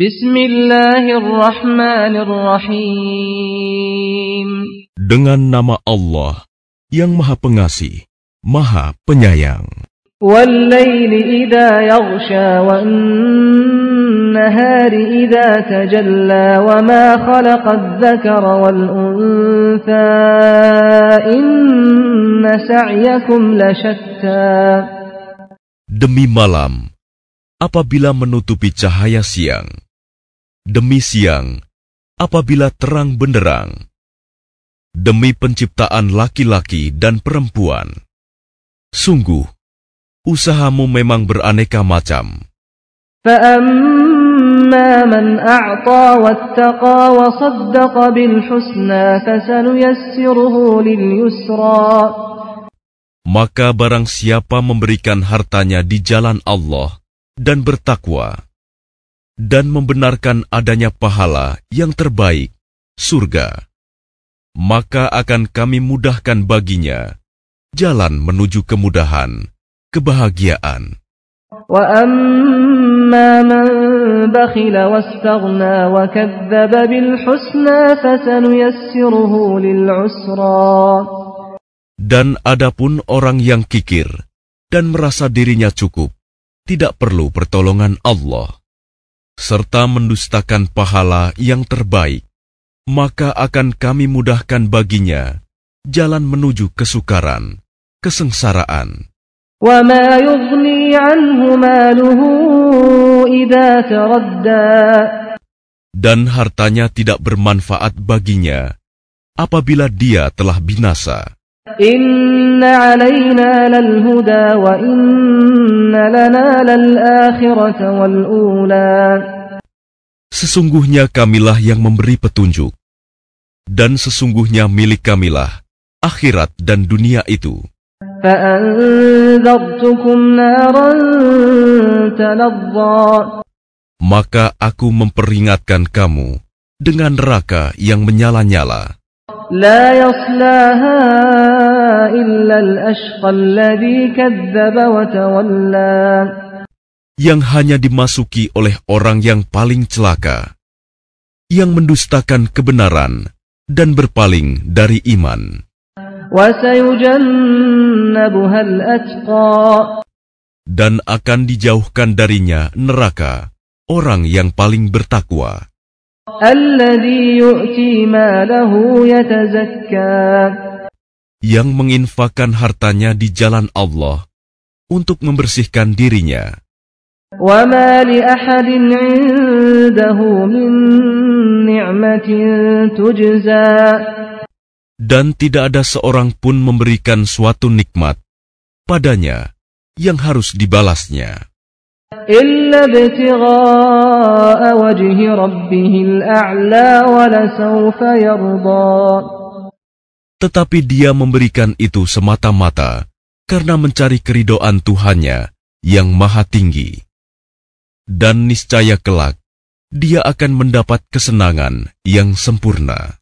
Bismillahirrahmanirrahim. Dengan nama Allah yang Maha Pengasih, Maha Penyayang. وَاللَّيْلِ إِذَا يَغْشَى وَالنَّهَارِ إِذَا تَجَلَّى وَمَا خَلَقَ الذَّكَرَ وَالْأُنثَى إِنَّ سَعْيَكُمْ لَشَتَّى Demi malam, apabila menutupi cahaya siang. demi siang, apabila terang benderang, demi penciptaan laki-laki dan perempuan. Sungguh, usahamu memang beraneka macam. Maka barang siapa memberikan hartanya di jalan Allah dan bertakwa, dan membenarkan adanya pahala yang terbaik, surga, maka akan kami mudahkan baginya jalan menuju kemudahan, kebahagiaan. Dan adapun orang yang kikir dan merasa dirinya cukup, tidak perlu pertolongan Allah serta mendustakan pahala yang terbaik, maka akan kami mudahkan baginya jalan menuju kesukaran, kesengsaraan. Dan hartanya tidak bermanfaat baginya apabila dia telah binasa. إِنَّ عَلَيْنَا لَلْهُدَى وَإِنَّ لَنَا لَلْآخِرَةَ وَالْأُولَى Sesungguhnya kamilah yang memberi petunjuk, dan sesungguhnya milik kamilah akhirat dan dunia itu. فَأَنذَرْتُكُمْ نَارًا تَلَظَّى Maka aku memperingatkan kamu dengan neraka yang menyala-nyala. لا يصلاها إلا الأشقى الذي كذب وتولى yang hanya dimasuki oleh orang yang paling celaka, yang mendustakan kebenaran dan berpaling dari iman, وسيجنبها الأتقى dan akan dijauhkan darinya neraka orang yang paling bertakwa, yang menginfakkan hartanya di jalan Allah untuk membersihkan dirinya, وما لأحد عنده من نعمة تجزى dan tidak ada seorang pun memberikan suatu nikmat padanya yang harus dibalasnya. إلا ابتغاء وجه ربه الأعلى ولسوف يرضى Tetapi dia memberikan itu semata-mata karena mencari keridoan Tuhannya yang maha tinggi. Dan niscaya kelak, dia akan mendapat kesenangan yang sempurna.